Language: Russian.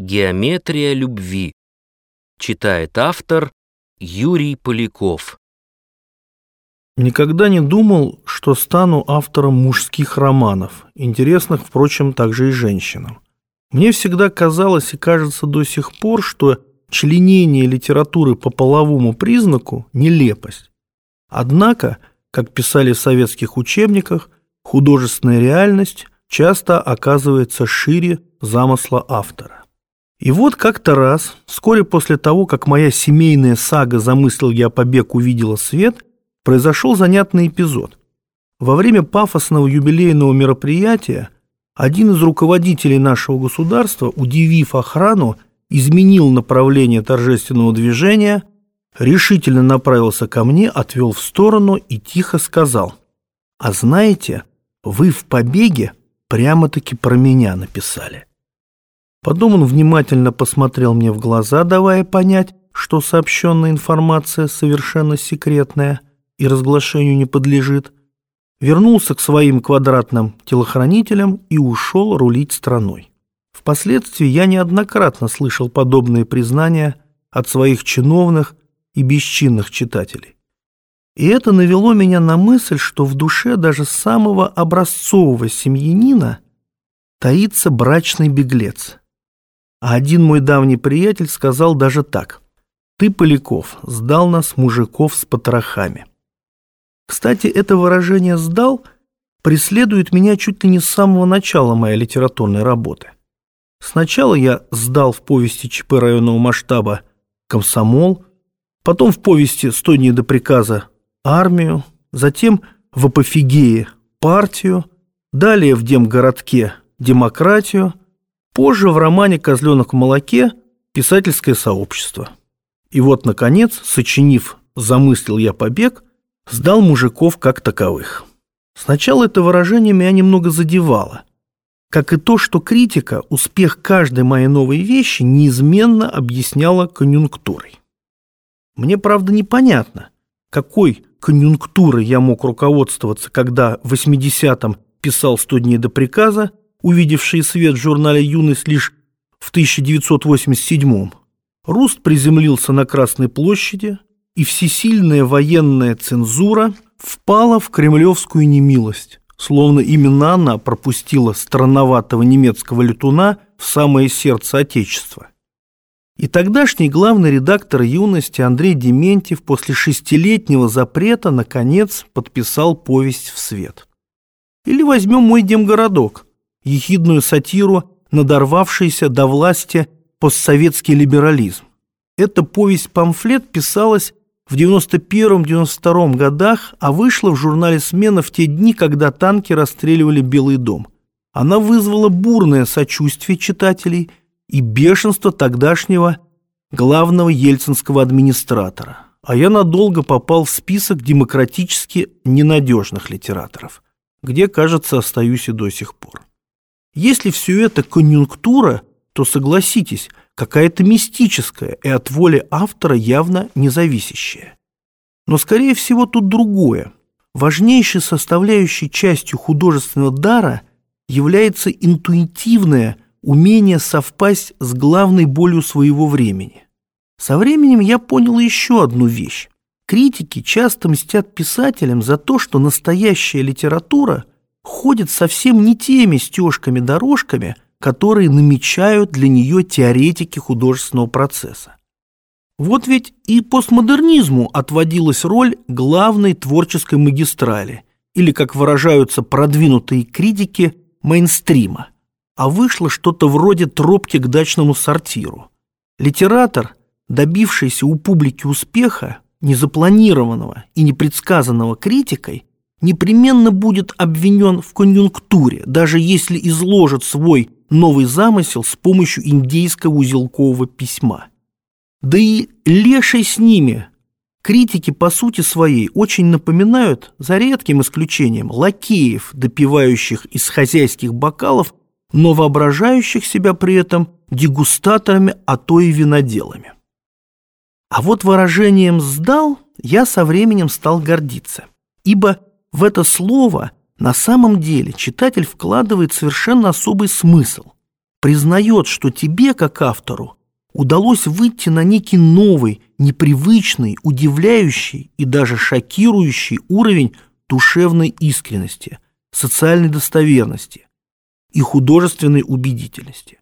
Геометрия любви. Читает автор Юрий Поляков. Никогда не думал, что стану автором мужских романов, интересных, впрочем, также и женщинам. Мне всегда казалось и кажется до сих пор, что членение литературы по половому признаку – нелепость. Однако, как писали в советских учебниках, художественная реальность часто оказывается шире замысла автора. И вот как-то раз, вскоре после того, как моя семейная сага «Замыслил я побег» увидела свет, произошел занятный эпизод. Во время пафосного юбилейного мероприятия один из руководителей нашего государства, удивив охрану, изменил направление торжественного движения, решительно направился ко мне, отвел в сторону и тихо сказал, «А знаете, вы в побеге прямо-таки про меня написали». Потом он внимательно посмотрел мне в глаза, давая понять, что сообщенная информация совершенно секретная и разглашению не подлежит, вернулся к своим квадратным телохранителям и ушел рулить страной. Впоследствии я неоднократно слышал подобные признания от своих чиновных и бесчинных читателей. И это навело меня на мысль, что в душе даже самого образцового семьянина таится брачный беглец – а один мой давний приятель сказал даже так. «Ты, Поляков, сдал нас, мужиков, с потрохами». Кстати, это выражение «сдал» преследует меня чуть ли не с самого начала моей литературной работы. Сначала я сдал в повести ЧП районного масштаба «Комсомол», потом в повести «Сто дней до приказа» армию, затем в «Апофигее» партию, далее в Демгородке демократию, Позже в романе «Козленок в молоке» писательское сообщество. И вот, наконец, сочинив «Замыслил я побег», сдал мужиков как таковых. Сначала это выражение меня немного задевало, как и то, что критика успех каждой моей новой вещи неизменно объясняла конъюнктурой. Мне, правда, непонятно, какой конъюнктурой я мог руководствоваться, когда в 80-м писал «100 дней до приказа», увидевшие свет в журнале «Юность» лишь в 1987-м, Руст приземлился на Красной площади, и всесильная военная цензура впала в кремлевскую немилость, словно именно она пропустила странноватого немецкого летуна в самое сердце Отечества. И тогдашний главный редактор «Юности» Андрей Дементьев после шестилетнего запрета наконец подписал повесть в свет. Или возьмем мой демгородок – ехидную сатиру, надорвавшийся до власти постсоветский либерализм. Эта повесть-памфлет писалась в 91-92 годах, а вышла в журнале «Смена» в те дни, когда танки расстреливали Белый дом. Она вызвала бурное сочувствие читателей и бешенство тогдашнего главного ельцинского администратора. А я надолго попал в список демократически ненадежных литераторов, где, кажется, остаюсь и до сих пор. Если все это конъюнктура, то согласитесь, какая-то мистическая и от воли автора явно независящая. Но, скорее всего, тут другое. Важнейшей составляющей частью художественного дара является интуитивное умение совпасть с главной болью своего времени. Со временем я понял еще одну вещь. Критики часто мстят писателям за то, что настоящая литература ходит совсем не теми стежками-дорожками, которые намечают для нее теоретики художественного процесса. Вот ведь и постмодернизму отводилась роль главной творческой магистрали, или, как выражаются продвинутые критики, мейнстрима, а вышло что-то вроде тропки к дачному сортиру. Литератор, добившийся у публики успеха, незапланированного и непредсказанного критикой, непременно будет обвинен в конъюнктуре, даже если изложит свой новый замысел с помощью индейского узелкового письма. Да и леший с ними. Критики по сути своей очень напоминают, за редким исключением, лакеев, допивающих из хозяйских бокалов, но воображающих себя при этом дегустаторами, а то и виноделами. А вот выражением «сдал» я со временем стал гордиться, ибо в это слово на самом деле читатель вкладывает совершенно особый смысл. признает, что тебе, как автору, удалось выйти на некий новый, непривычный, удивляющий и даже шокирующий уровень душевной искренности, социальной достоверности и художественной убедительности.